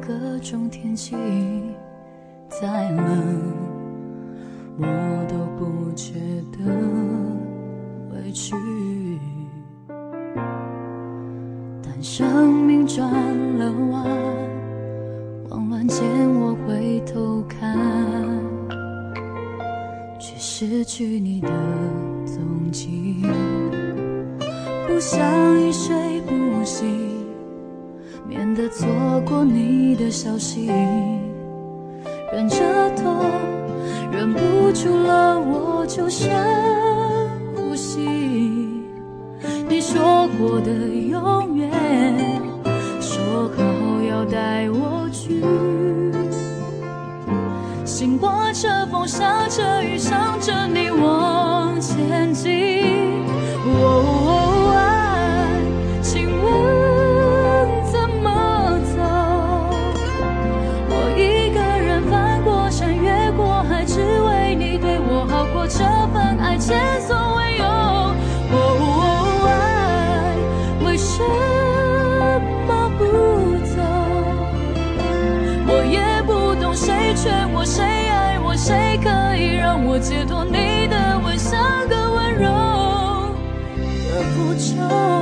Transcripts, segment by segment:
各种天气，再冷我都不觉得委屈。但生命转了弯，慌乱间我回头看，却失去你的踪迹，不想一生。消息。解脱你的微笑更温柔。的步骤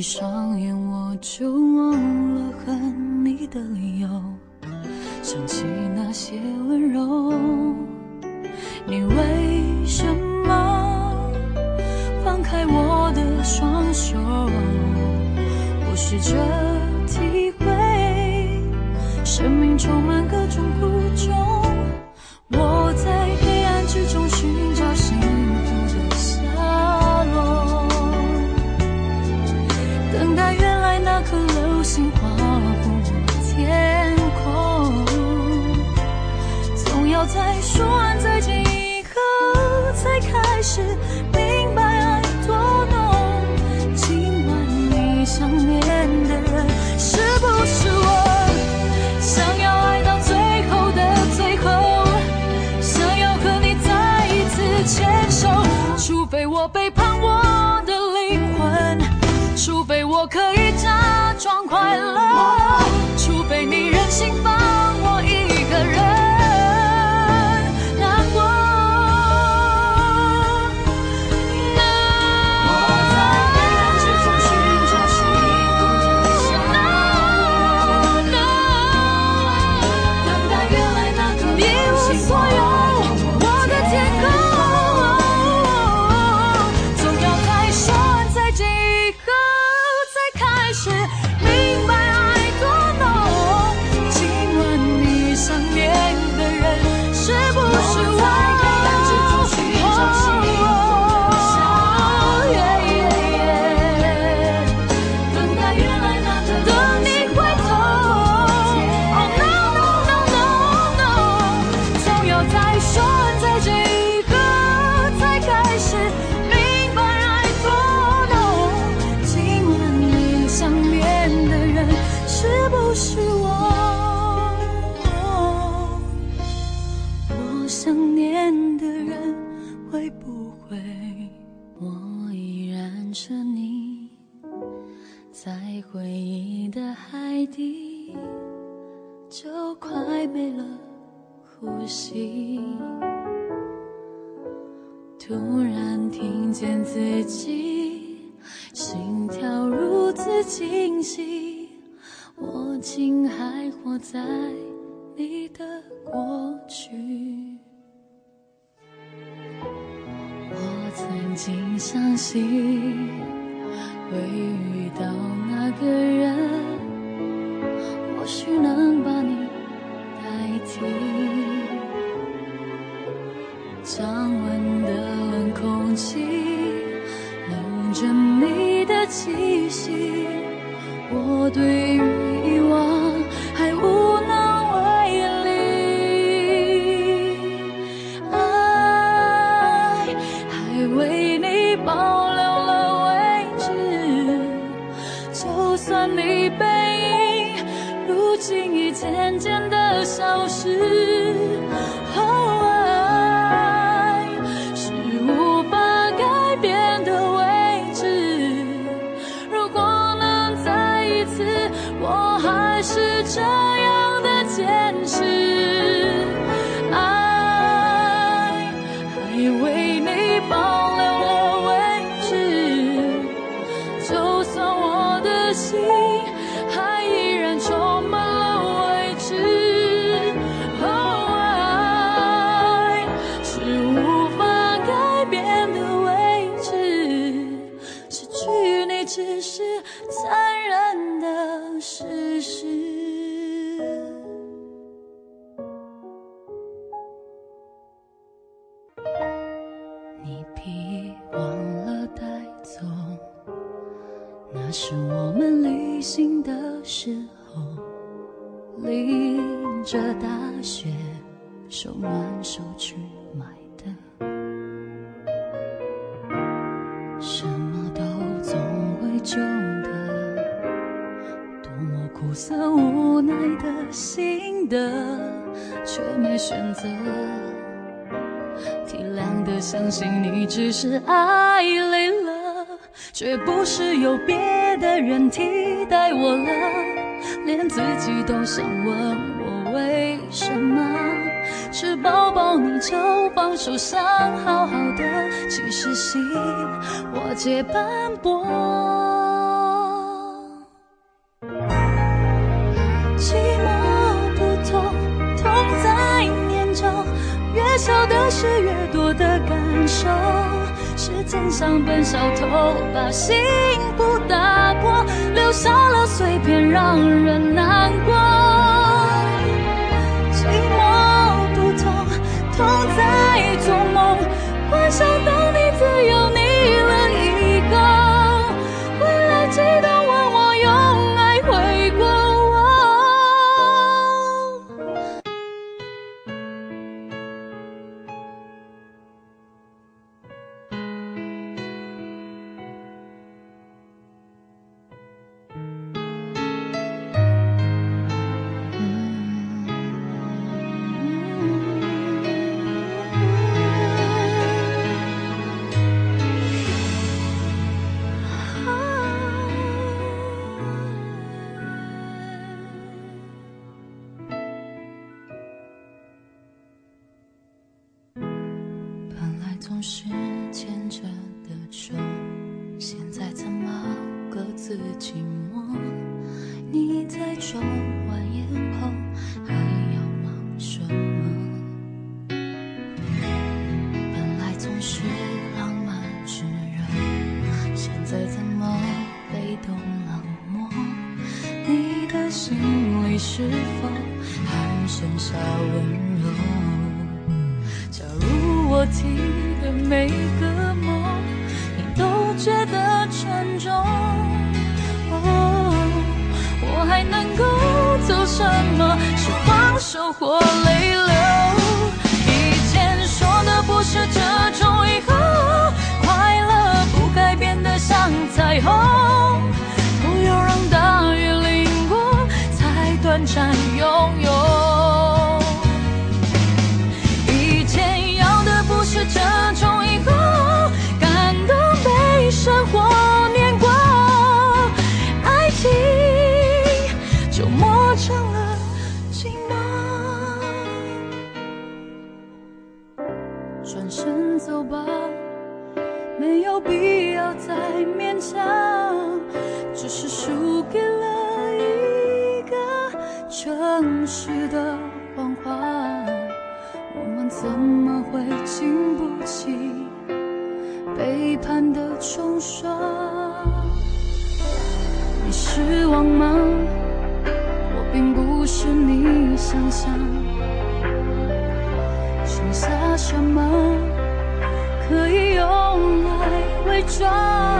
闭上眼我就除非我背叛我的灵魂，除非我可以假装快乐，除非你忍心放。见自己心跳如此清晰我竟还活在你的过去。我曾经相信会遇到那个人或许能把你代替。降温的冷空气着你的气息，我对于。那是我们旅行的时候，淋着大雪，手暖手去买的，什么都总会旧的，多么苦涩无奈的心的，却没选择，体谅的相信你只是爱累。却不是有别的人替代我了，连自己都想问我为什么。只抱抱你就放手，想好好的，其实心我皆斑驳。奔小偷把幸福打破留下了碎片让人难过。时的谎话，我们怎么会经不起背叛的冲刷？你失望吗？我并不是你想象，剩下什么可以用来伪装？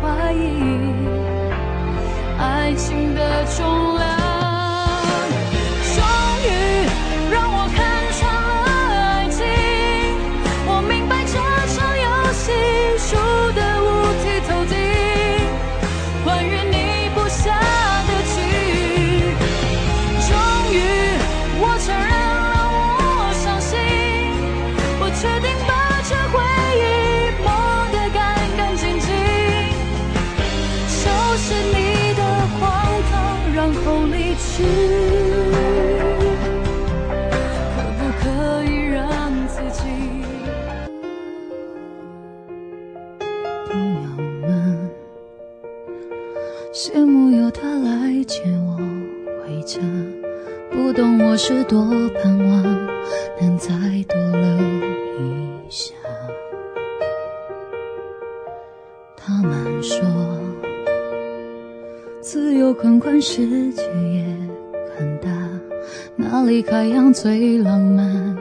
怀疑。爱情的重量多盼望能再多留一下。他们说，自由宽宽，世界也很大，哪里海洋最浪漫，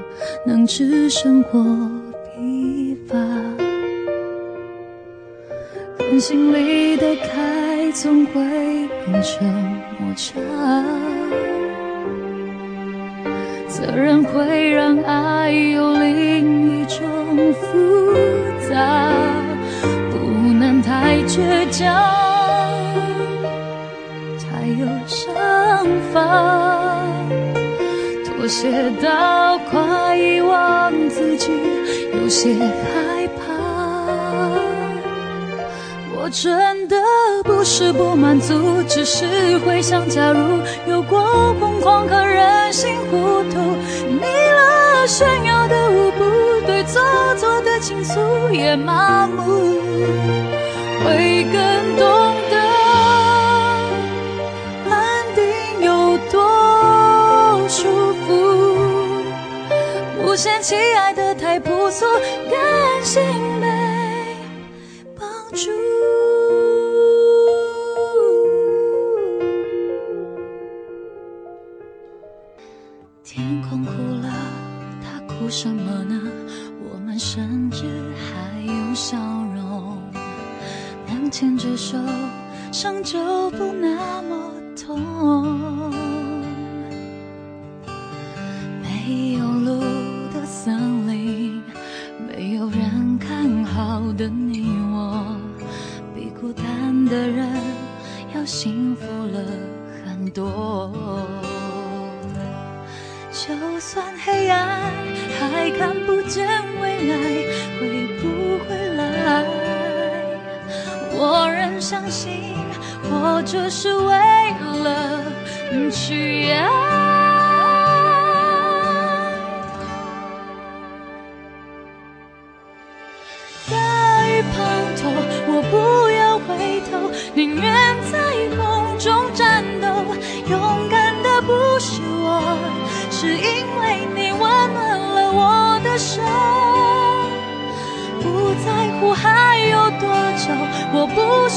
能使生活疲乏。感心里的开，总会变成摩擦，责任会让爱有另一种复杂。不能太倔强，太有想法，妥协到快遗忘自己，有些害怕。我真的不是不满足，只是会想，假如有过疯狂和任性糊涂，迷了炫耀的舞步，对做作的倾诉也麻木。会更懂得安定有多舒服，不嫌弃爱的太朴素，甘心的你我，比孤单的人要幸福了很多。就算黑暗还看不见未来，会不会来？我仍相信，活着是为了去爱。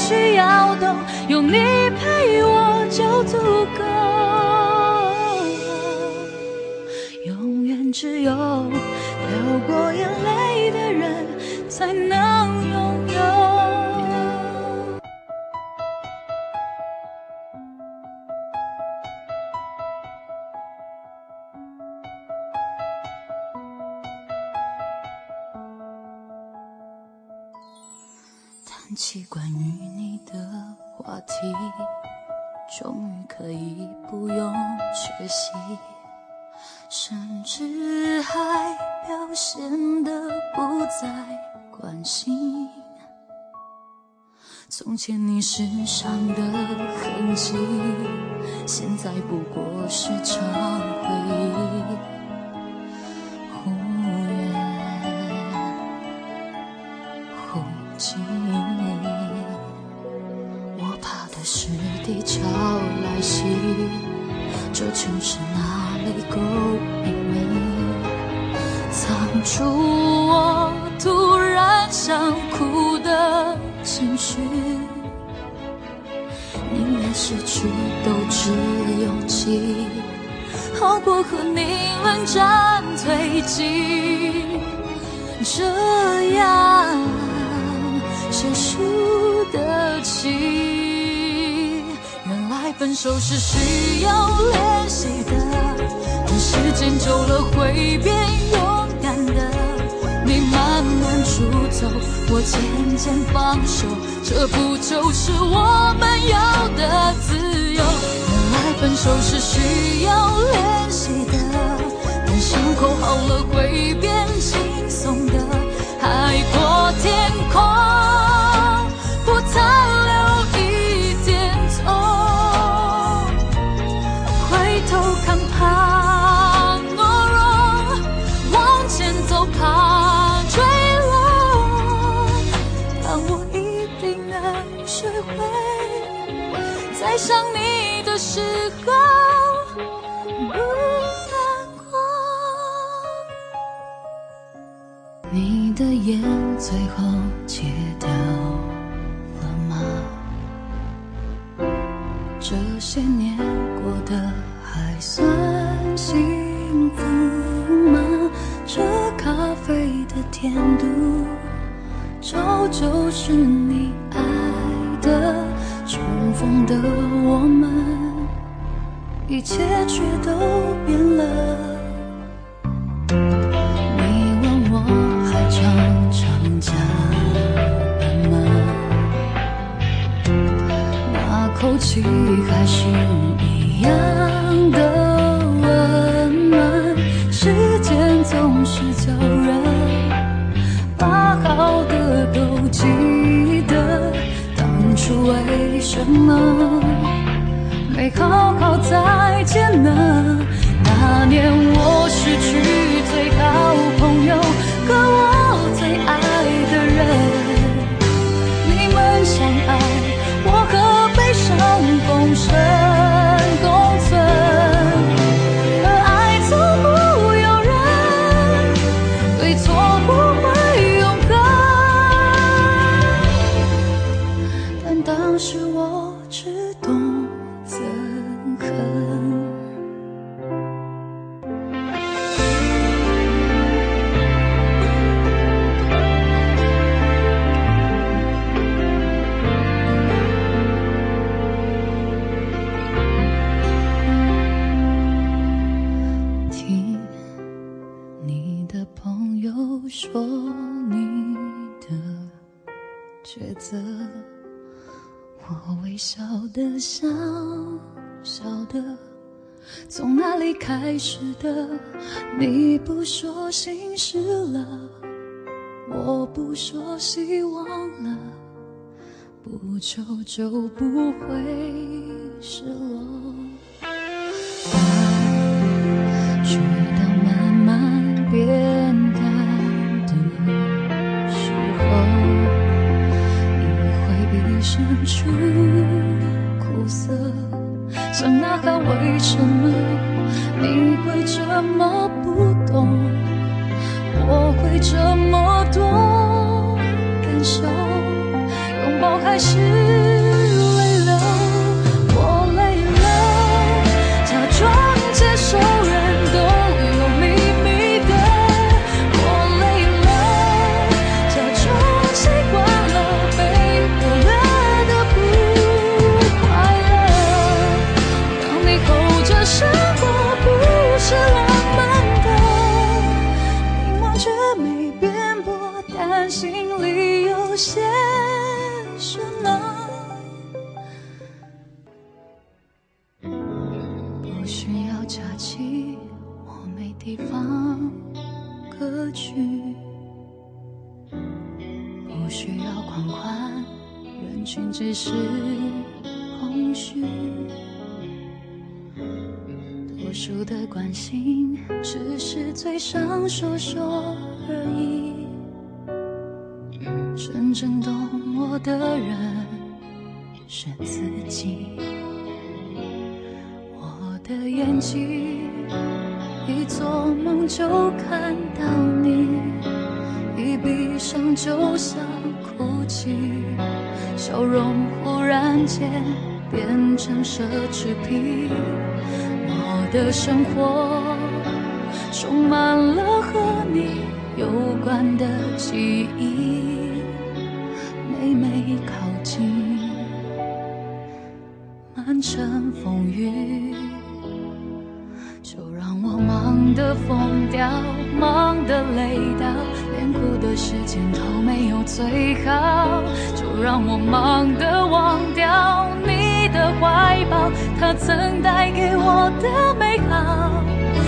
需要懂，有你陪我就足够。永远只有流过眼泪的人，才能题，终于可以不用学习，甚至还表现得不再关心。从前你身上的痕迹，现在不过是场回忆。忽远忽近地潮来袭，这城市哪里够隐秘，藏住我突然想哭的情绪，宁愿失去斗志勇气，好过和你冷战推进，这样。谁输得起？原来分手是需要练习的，等时间久了会变勇敢的。你慢慢出走，我渐渐放手，这不就是我们要的自由？原来分手是需要练习的，等伤口好了会变轻松烟最后戒掉了吗？这些年过得还算幸福吗？这咖啡的甜度，照旧是你爱的。重逢的我们，一切却都变了。那口气还是一样的温暖。时间总是叫人把好的都记得，当初为什么没好好再见呢？那年我失去抉择，我微笑的笑笑的，从哪里开始的？你不说心事了，我不说希望了，不求就不会失落。爱直到慢慢变出苦涩。想呐喊，为什么你会这么不懂？我会这么多感受，拥抱还是多数的关心，只是嘴上说说而已。真正懂我的人是自己。我的眼睛一做梦就看到你，一闭上就想哭泣，笑容忽然间变成奢侈品。的生活充满了和你有关的记忆，每每靠近。满城风雨，就让我忙得疯掉，忙得累到，连哭的时间都没有最好。就让我忙得忘掉怀抱，他曾带给我的美好。当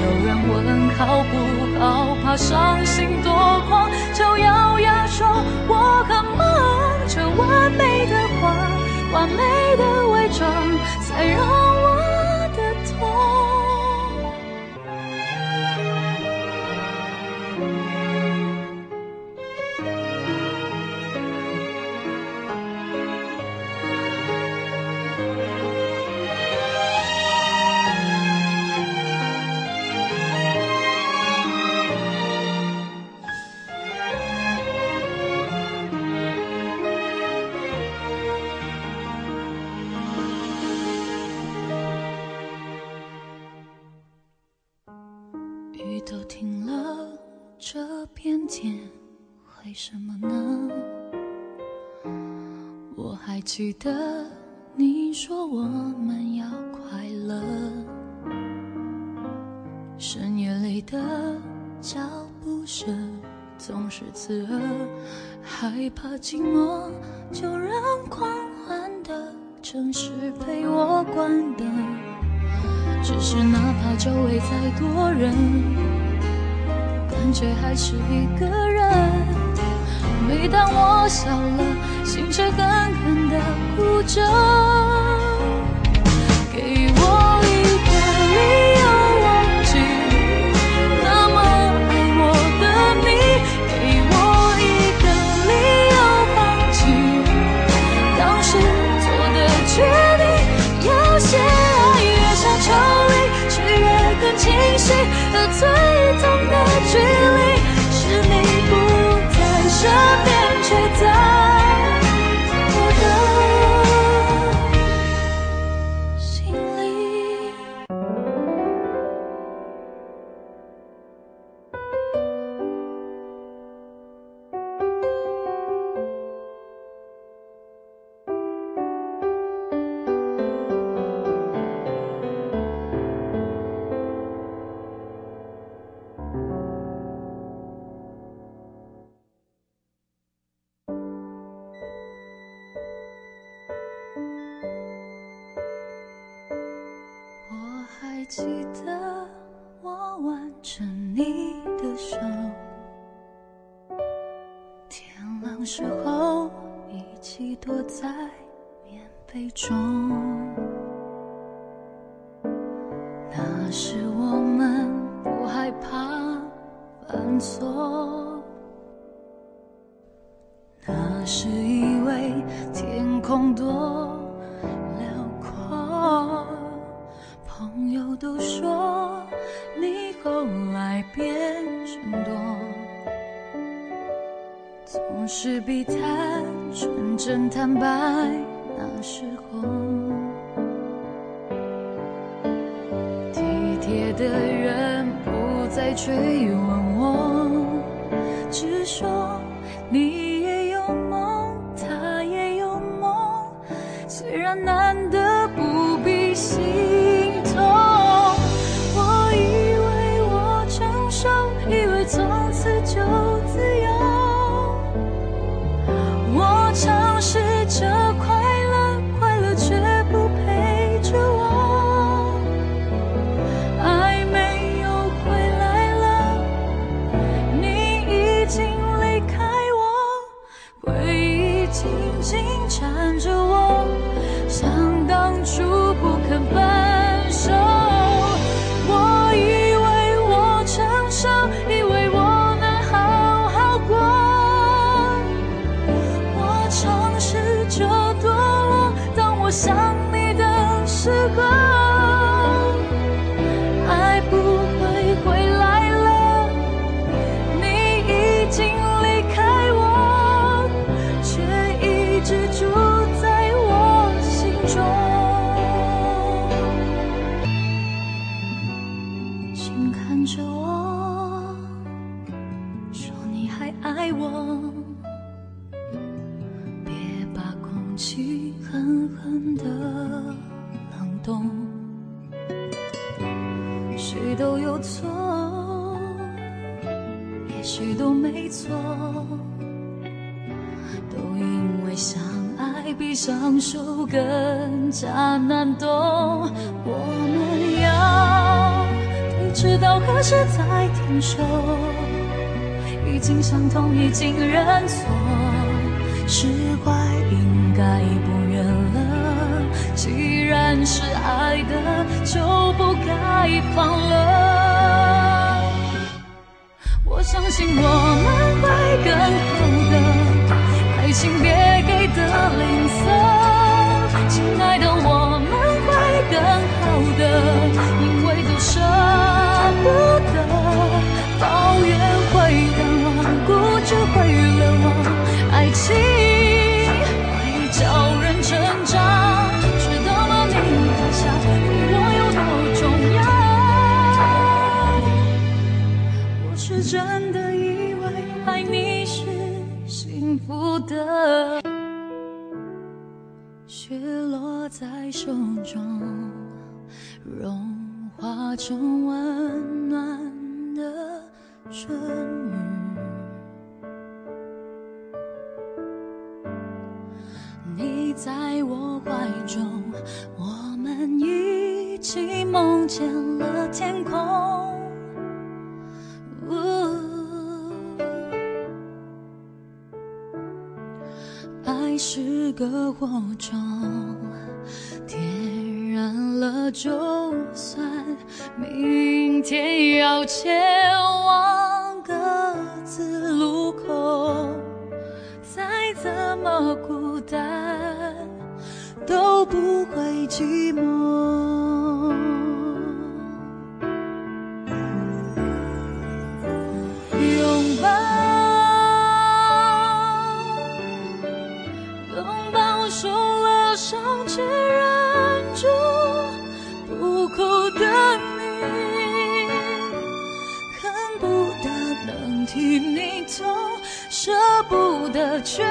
有人问好不好，怕伤心多狂，就咬牙说我很忙，这完美的谎。完美的伪装，才让都停了，这片天，为什么呢？我还记得你说我们要快乐。深夜里的脚步声总是刺耳，害怕寂寞就让狂欢的城市陪我关灯。只是，哪怕周围再多人。却还是一个人。每当我笑了，心却狠狠的哭着。记得我挽着你的手，天冷时候一起躲在棉被中。已经相同，已经认错，释怀应该不远了。既然是爱的，就不该放了。我相信我们会更好的，爱情别给的吝啬，亲爱的，我们会更好的，融化成温暖的春雨。你在我怀中，我们一起梦见了天空。爱是个火种，点燃了，就算明天要前往各自路口，再怎么孤单都不会寂寞。拥抱，拥抱受了伤却忍替你痛，舍不得却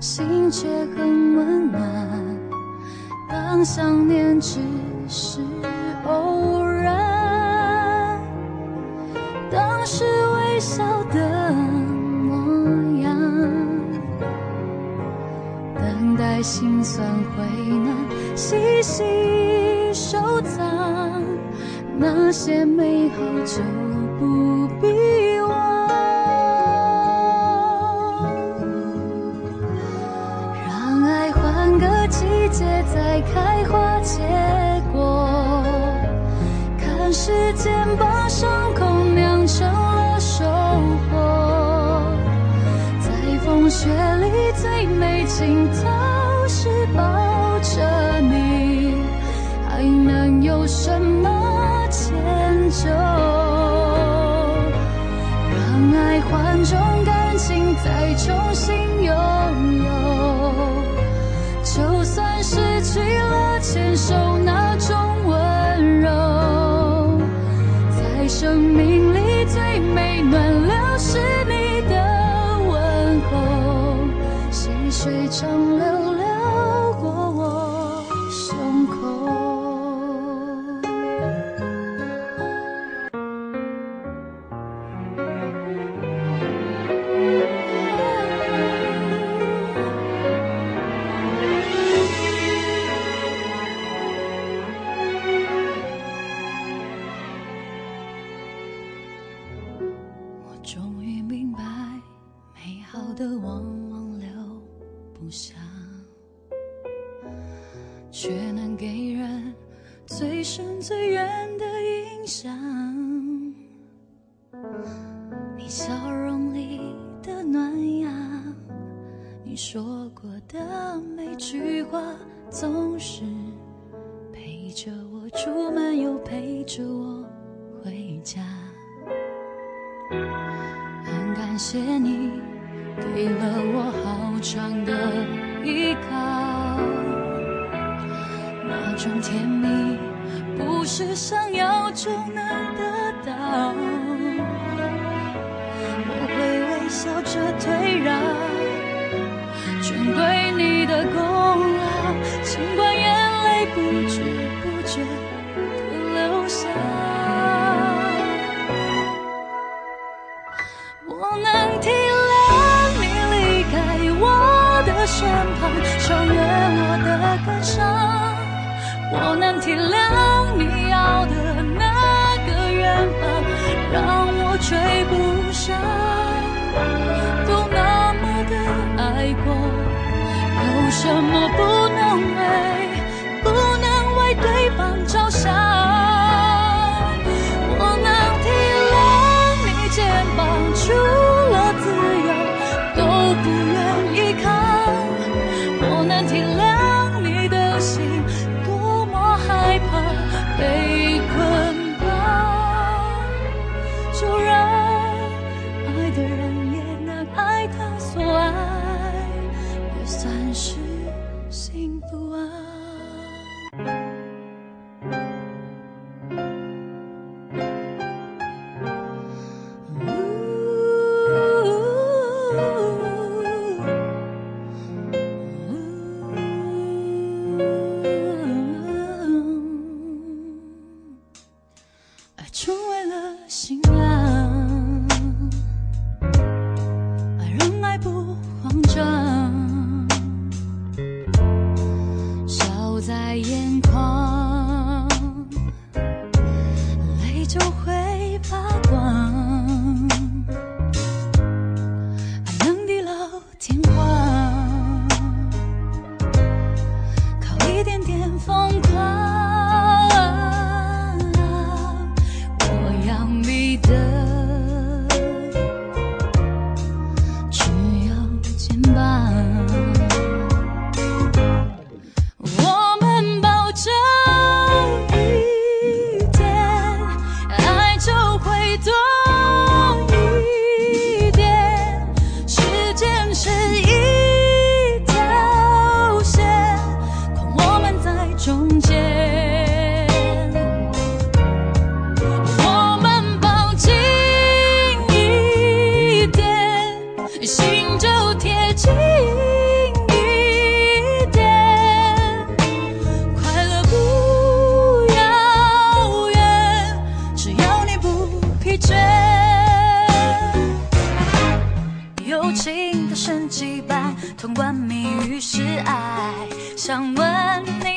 心却很温暖。当想念只是偶然，当时微笑的模样，等待心酸回暖，细细收藏那些美好就不必开花结果，看时间把伤口酿成了收获。在风雪里最美尽头是抱着你，还能有什么迁就？让爱换种感情再重新拥。了牵手那种温柔，在生命里最美暖流是你的问候，细水长流的往往留不下，却能给人最深最远的印象。你笑容里的暖阳，你说过的每句话，总是陪着我出门，又陪着我回家。很感谢你给了我好长的依靠，那种甜蜜不是想要就能得到。我会微笑着退就贴近一点，快乐不遥远，只要你不疲倦，友情的升级版通关谜语是爱，想问你。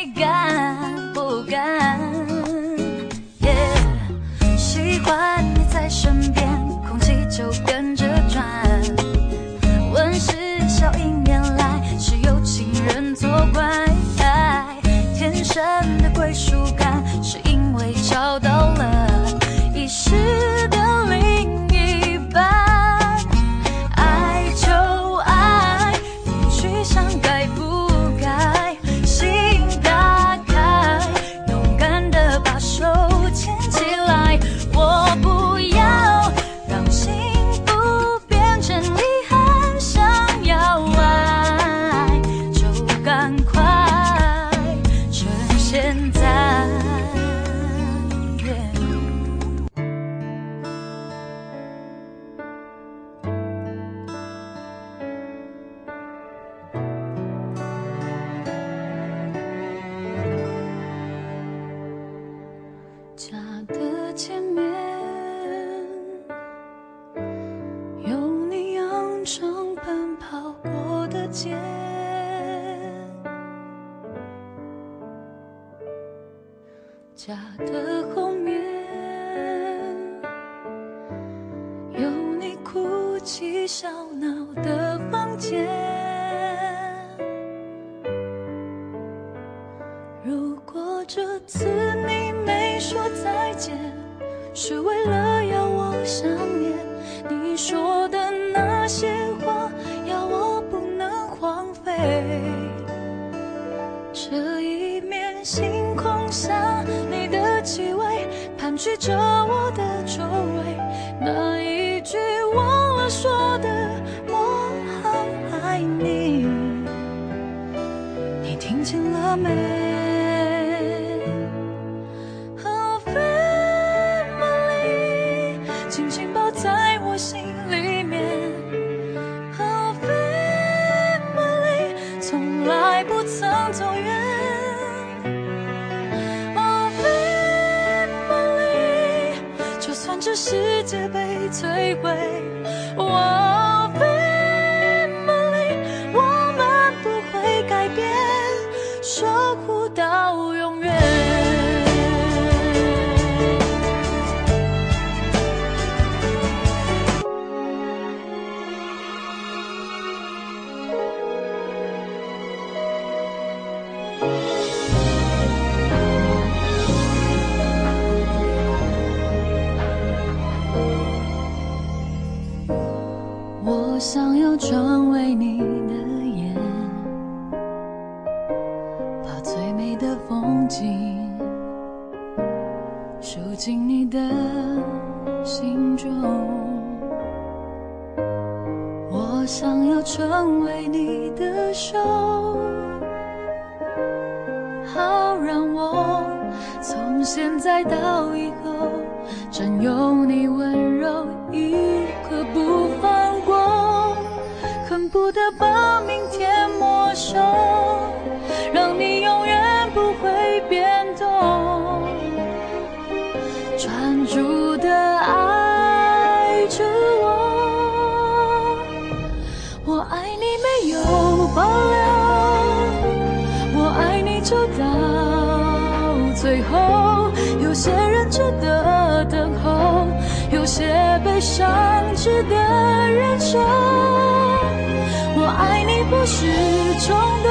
小闹的房间，如果这次你没说再见，是为了要我想。美的风景收进你的心中我想要成为你的手好让我从现在到以后占有你温柔一刻不放过恨不得把明天没收。伤之的人生，我爱你不是冲动。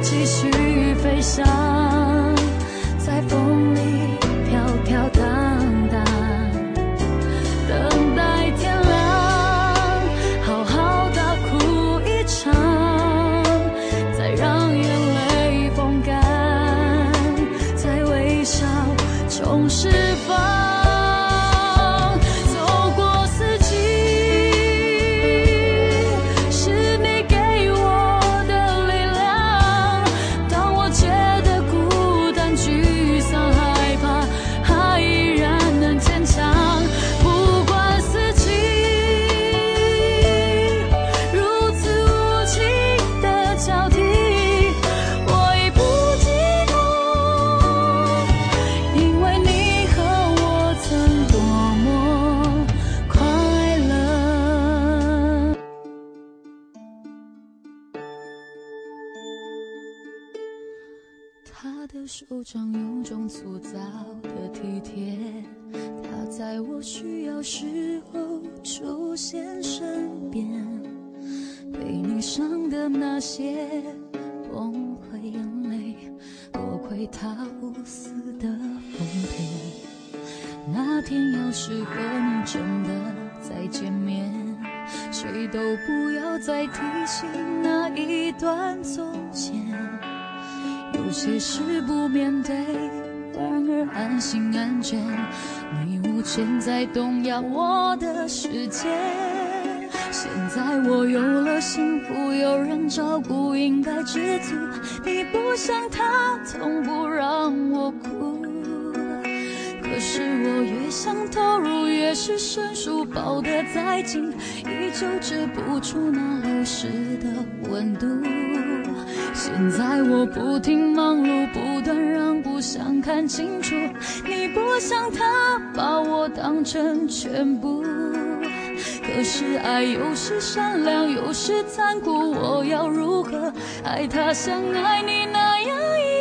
继续飞翔。有些事不面对反而安心安全你无权再动摇我的世界现在我有了幸福有人照顾应该知足。你不像他从不让我哭。可是我越想投入越是生疏抱得再紧依旧止不住那流失的温度。现在我不停忙碌不断让步想看清楚。你不像他把我当成全部。可是爱有时善良有时残酷我要如何爱他像爱你那样一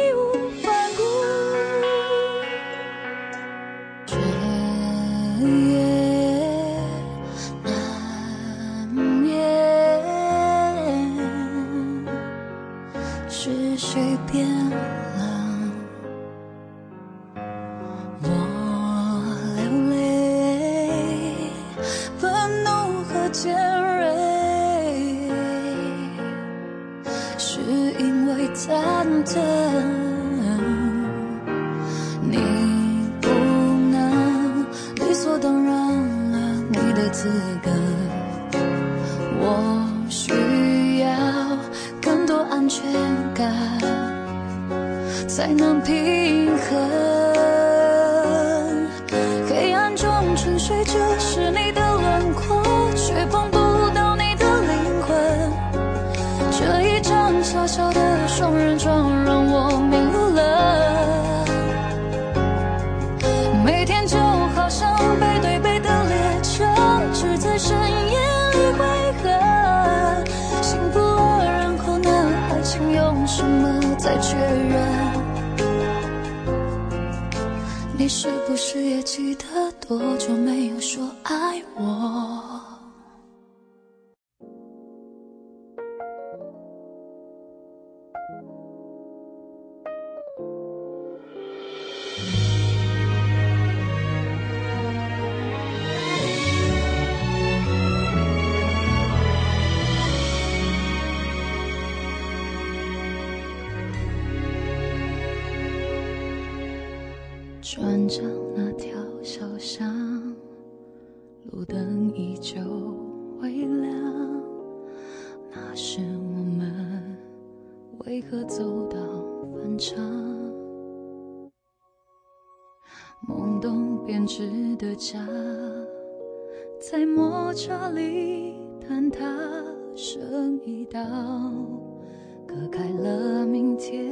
多久没有说爱我一道隔开了明天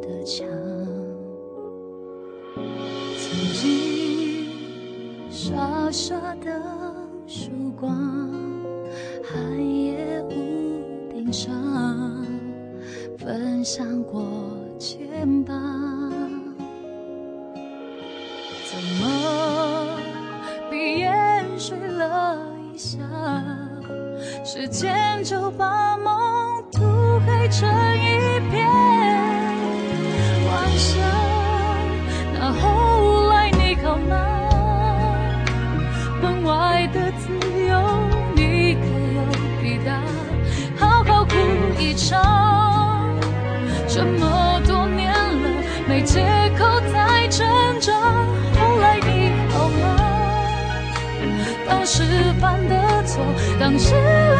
的墙。曾经傻傻的曙光寒夜屋顶上分享过肩膀。怎么闭眼睡了一下？时间就把梦涂黑成一片，晚上。那后来你好吗？门外的自由，你可有抵达？好好哭一场，这么多年了，没借口再挣扎。后来你好吗？当时犯的错，当时。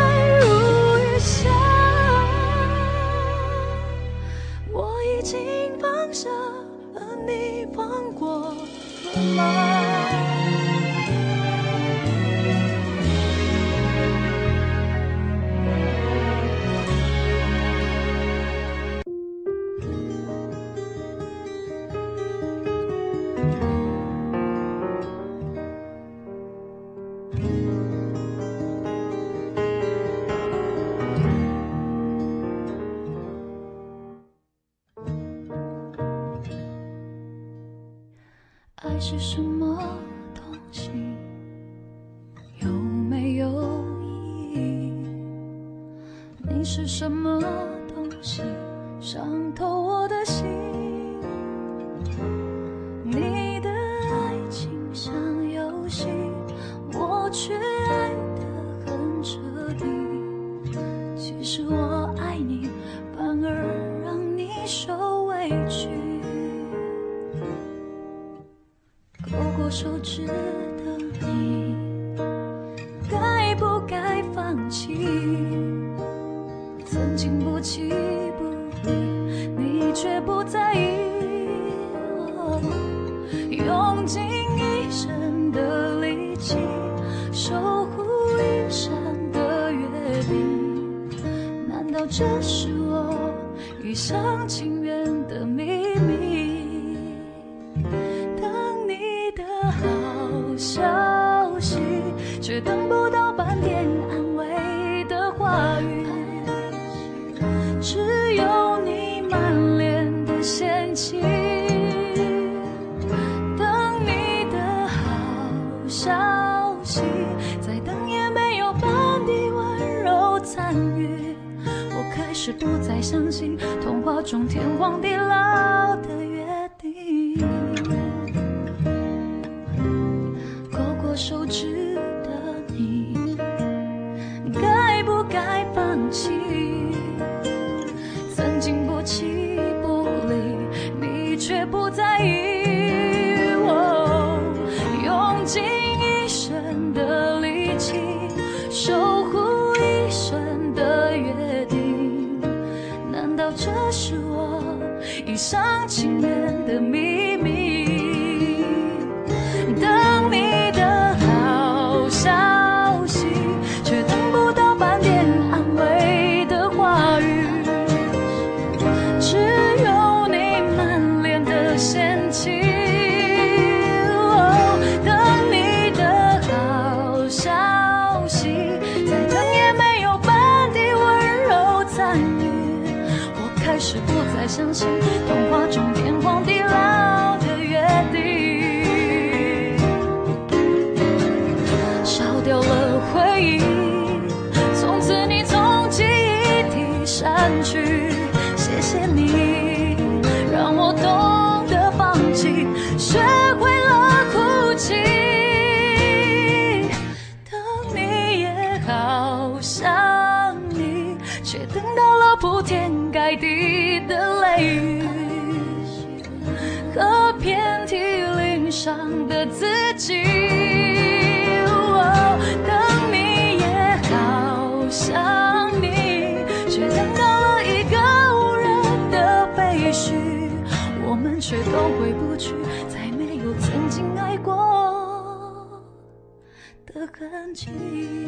情。